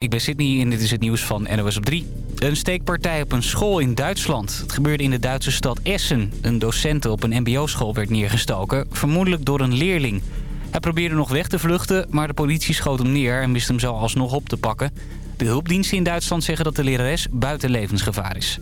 Ik ben Sydney en dit is het nieuws van NOS op 3. Een steekpartij op een school in Duitsland. Het gebeurde in de Duitse stad Essen. Een docent op een mbo-school werd neergestoken, vermoedelijk door een leerling. Hij probeerde nog weg te vluchten, maar de politie schoot hem neer en wist hem zo alsnog op te pakken. De hulpdiensten in Duitsland zeggen dat de lerares buiten levensgevaar is.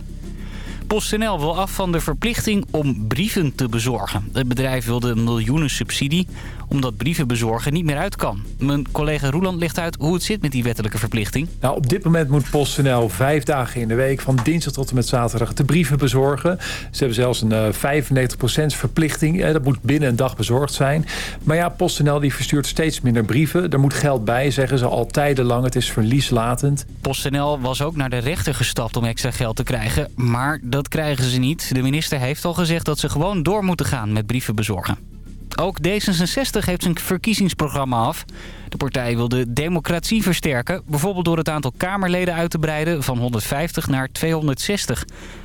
PostNL wil af van de verplichting om brieven te bezorgen. Het bedrijf wilde miljoenen subsidie omdat brieven bezorgen niet meer uit kan. Mijn collega Roeland legt uit hoe het zit met die wettelijke verplichting. Nou, op dit moment moet PostNL vijf dagen in de week... van dinsdag tot en met zaterdag de brieven bezorgen. Ze hebben zelfs een uh, 95% verplichting. dat moet binnen een dag bezorgd zijn. Maar ja, PostNL die verstuurt steeds minder brieven. Er moet geld bij, zeggen ze al tijdenlang. Het is verlieslatend. PostNL was ook naar de rechter gestapt om extra geld te krijgen. Maar dat krijgen ze niet. De minister heeft al gezegd dat ze gewoon door moeten gaan met brieven bezorgen. Ook D66 heeft zijn verkiezingsprogramma af. De partij wil de democratie versterken. Bijvoorbeeld door het aantal Kamerleden uit te breiden van 150 naar 260.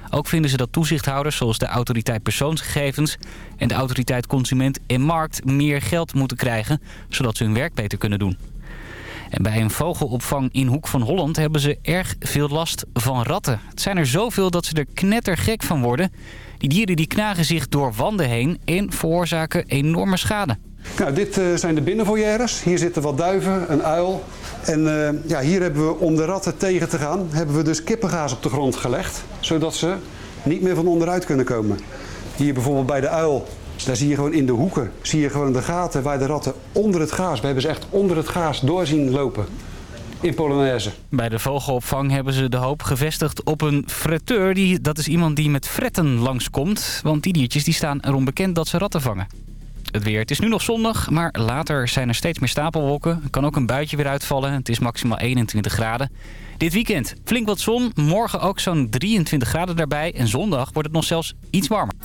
Ook vinden ze dat toezichthouders zoals de autoriteit persoonsgegevens... en de autoriteit consument en markt meer geld moeten krijgen... zodat ze hun werk beter kunnen doen. En bij een vogelopvang in Hoek van Holland hebben ze erg veel last van ratten. Het zijn er zoveel dat ze er knettergek van worden... Die dieren die knagen zich door wanden heen en veroorzaken enorme schade. Nou, dit uh, zijn de binnenvoyères. Hier zitten wat duiven, een uil. En uh, ja, hier hebben we, om de ratten tegen te gaan, hebben we dus kippengaas op de grond gelegd. Zodat ze niet meer van onderuit kunnen komen. Hier bijvoorbeeld bij de uil, daar zie je gewoon in de hoeken, zie je gewoon de gaten waar de ratten onder het gaas, we hebben ze echt onder het gaas doorzien lopen in Polonaise. Bij de vogelopvang hebben ze de hoop gevestigd op een fretteur. Die, dat is iemand die met fretten langskomt. Want die diertjes die staan erom bekend dat ze ratten vangen. Het weer. Het is nu nog zondag, maar later zijn er steeds meer stapelwolken. Er kan ook een buitje weer uitvallen. Het is maximaal 21 graden. Dit weekend flink wat zon. Morgen ook zo'n 23 graden daarbij. En zondag wordt het nog zelfs iets warmer.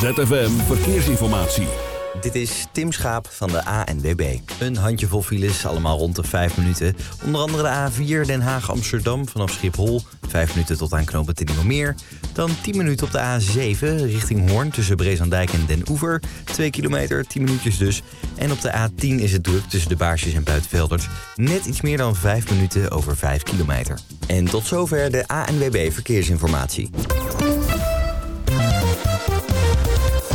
ZFM Verkeersinformatie. Dit is Tim Schaap van de ANWB. Een handjevol files, allemaal rond de 5 minuten. Onder andere de A4 Den Haag-Amsterdam vanaf Schiphol. 5 minuten tot aan knooppunt meer. Dan 10 minuten op de A7 richting Hoorn tussen Brezandijk en Den Oever. 2 kilometer, 10 minuutjes dus. En op de A10 is het druk tussen de Baarsjes en Buitenveldert. Net iets meer dan 5 minuten over 5 kilometer. En tot zover de ANWB Verkeersinformatie.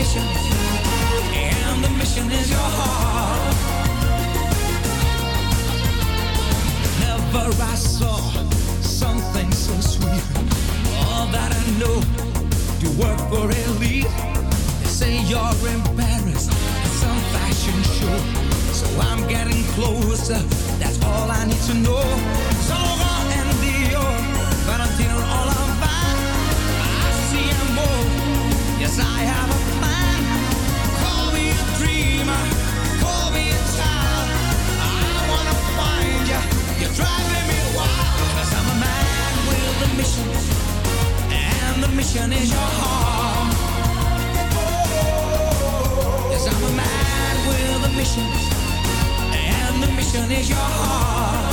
mission, and the mission is your heart. Never I saw something so sweet. All that I know, you work for elite. They say you're in Paris at some fashion show. So I'm getting closer, that's all I need to know. So long and Dior, Valentino, all I'm fine. I see more, yes, I have driving me wild. i I'm a man with a mission, and the mission is your heart. Yes, I'm a man with a mission, and the mission is your heart.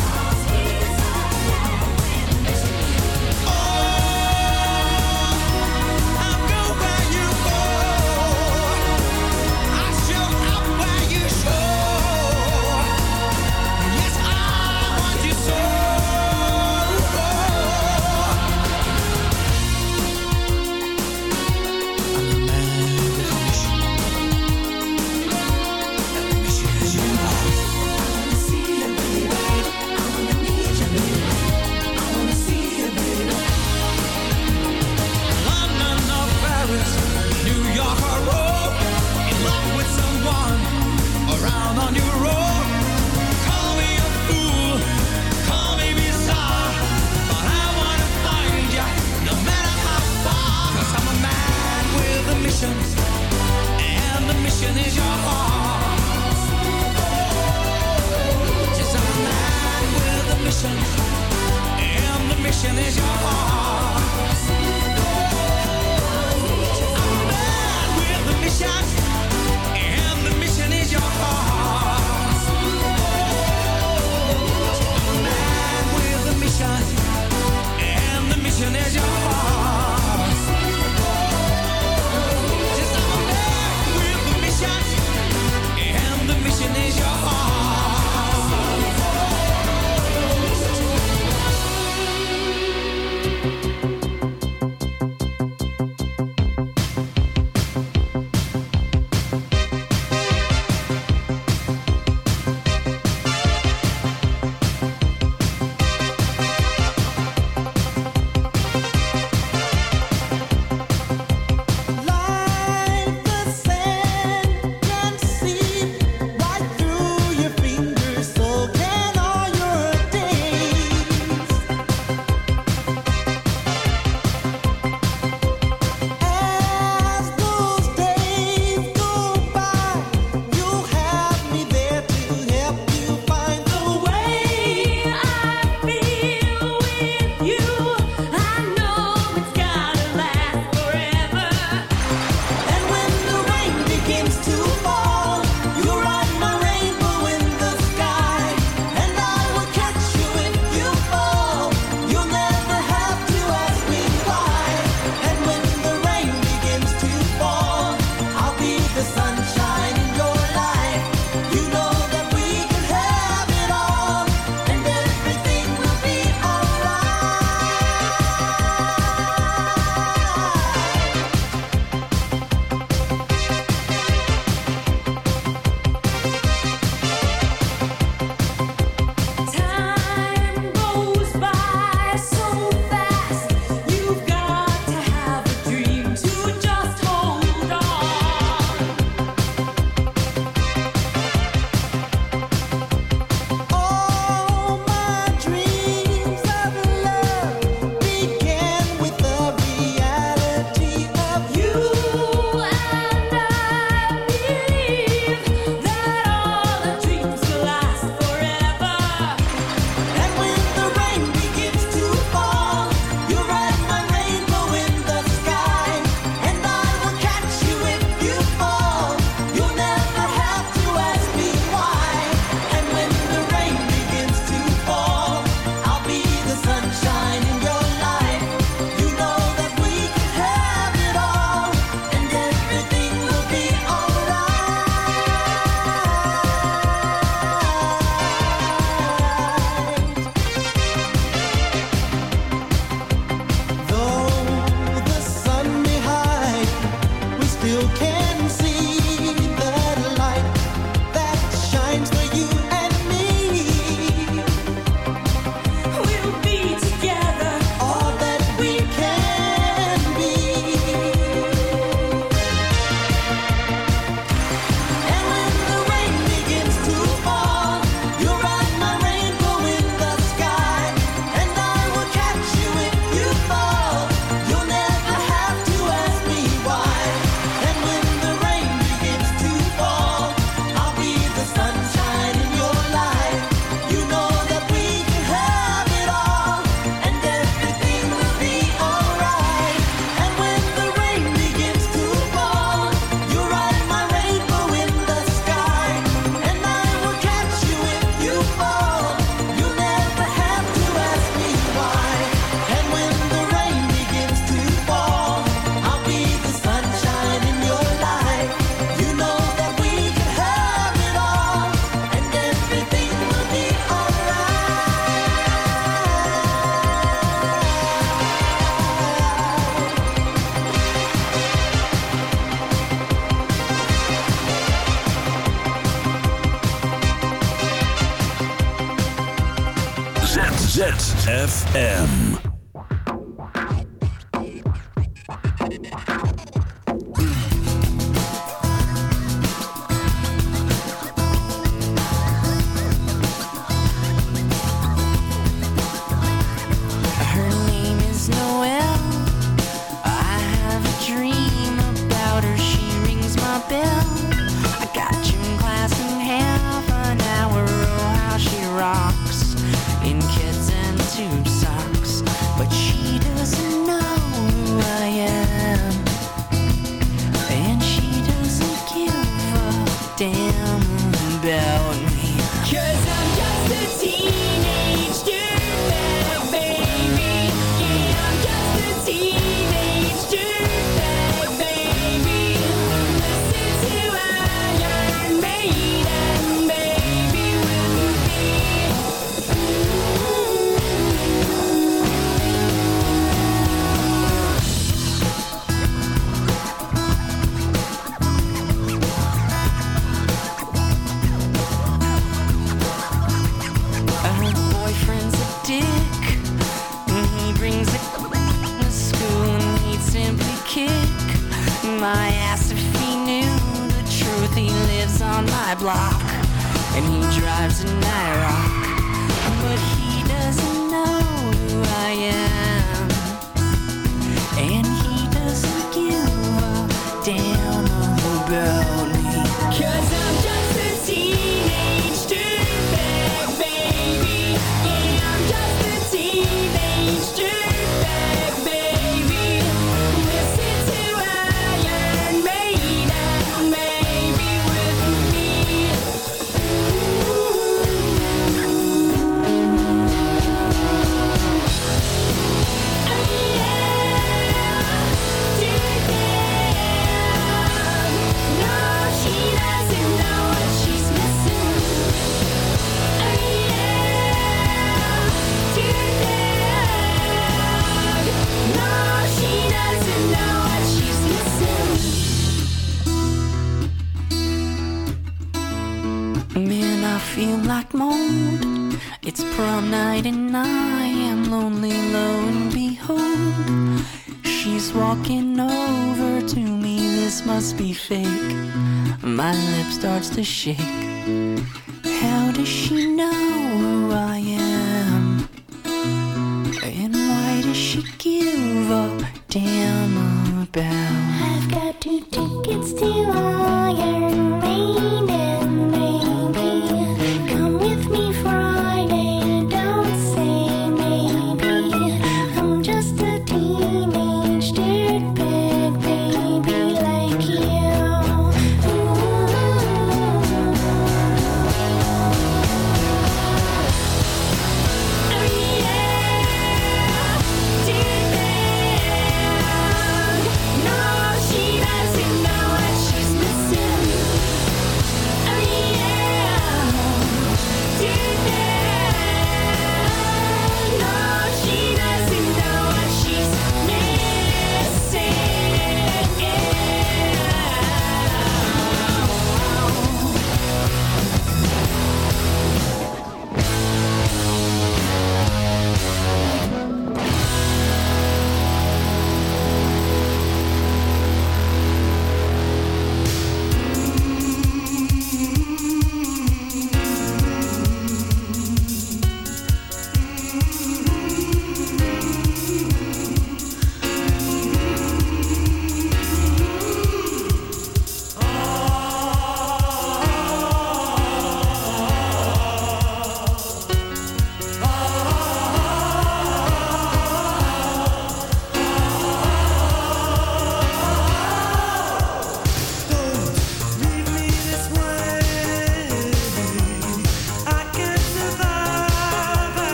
A damn about? I've got two tickets to Iron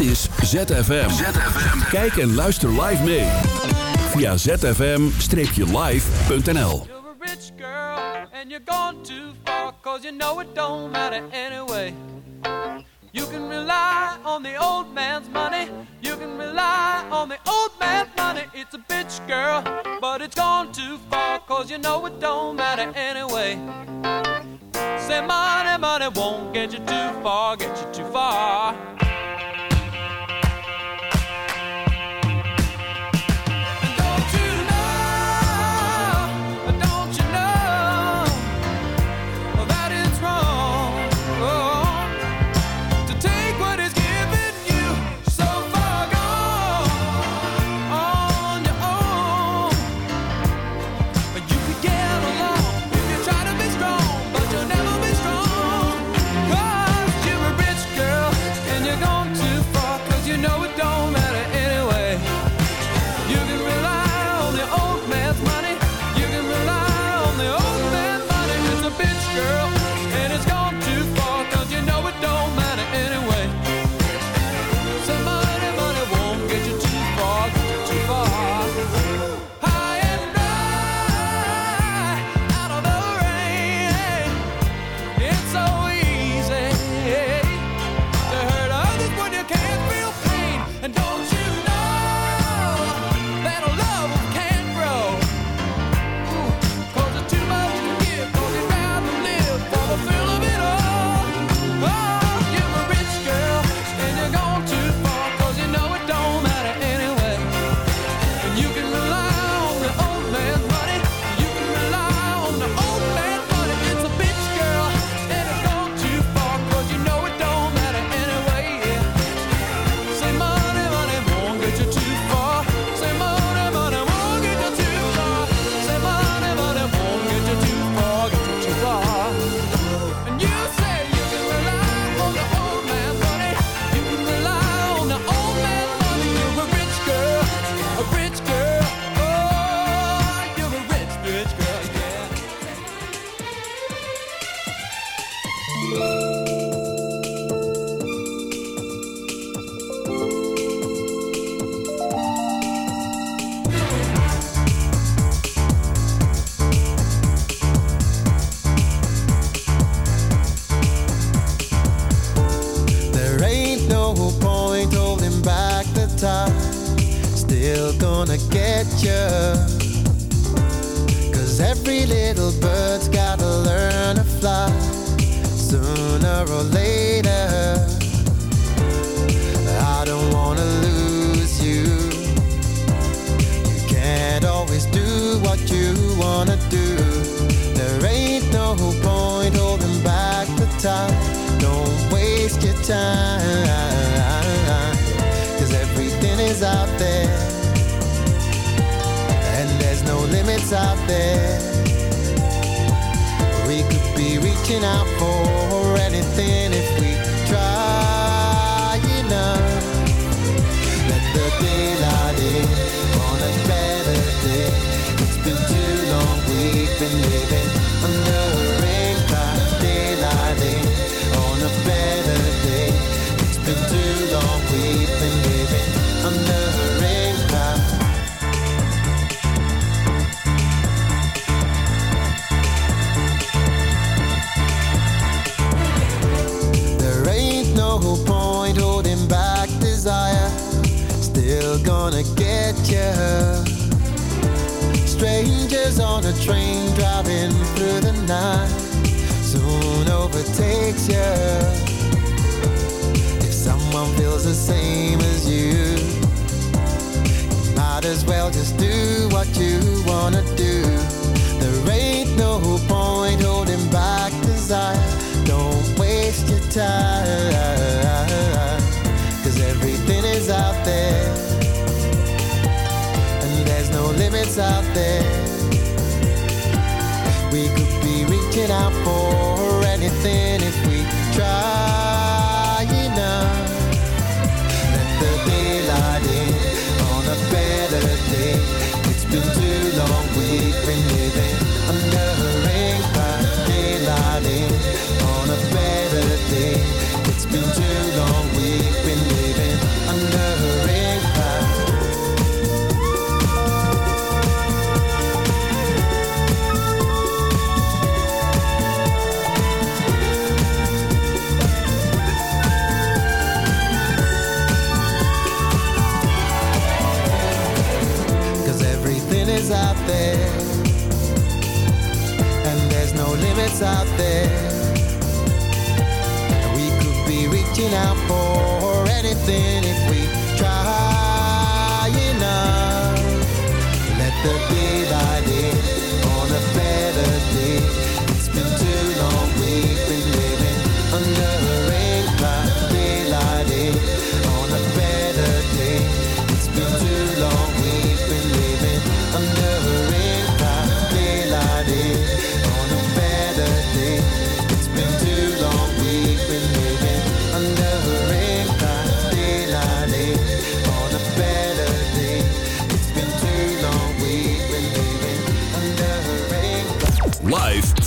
is ZFM. Kijk en luister live mee. Via zfm-live.nl and you're gone too far cause you know it don't matter anyway. You can rely on the old man's money. You can rely on the old man's money. It's a bitch girl but it's gone too far cause you know it don't matter anyway. Say money money won't get you too far get you too far. sweet.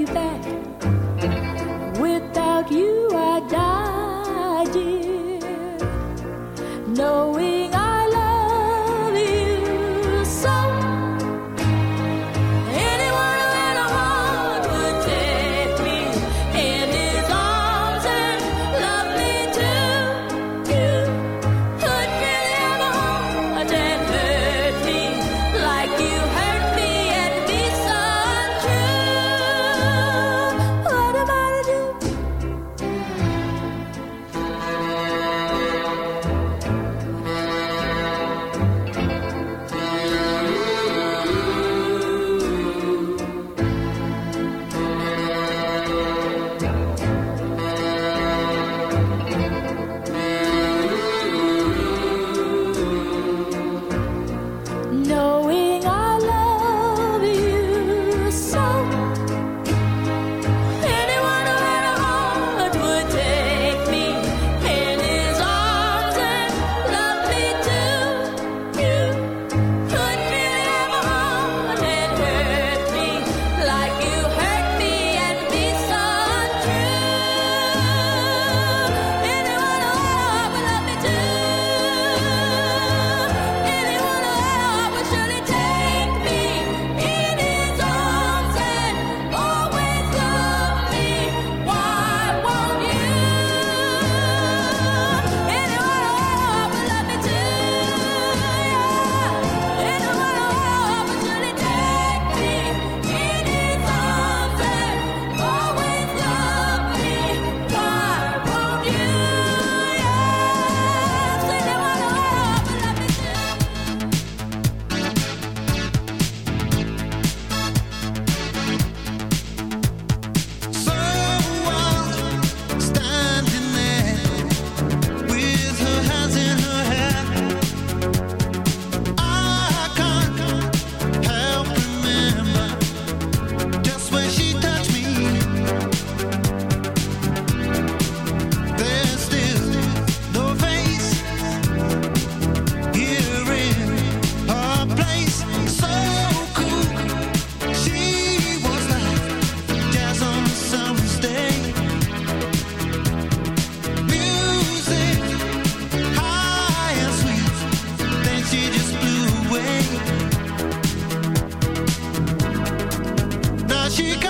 you bet. chica.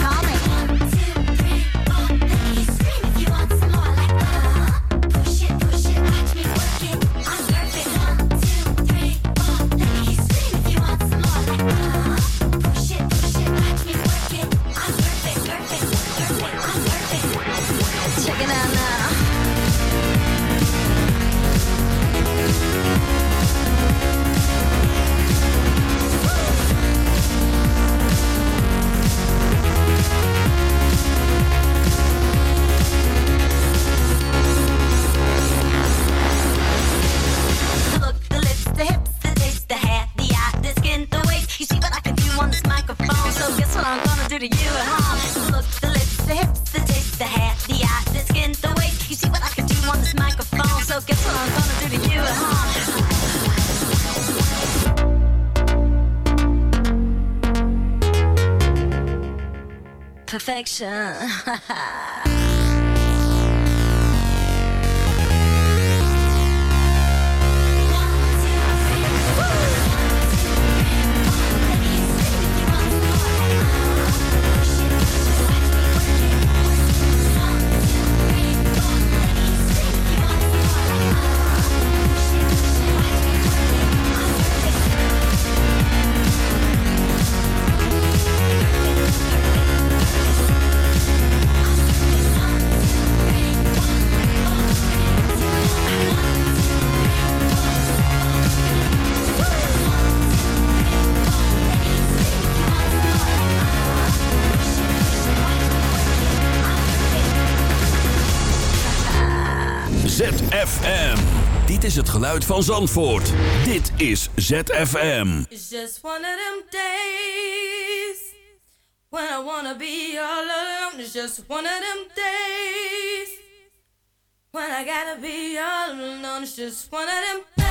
哈哈。geluid van Zandvoort. Dit is ZFM. It's just one of them days When I wanna be all alone It's just one of them days When I gotta be all alone It's just one of them days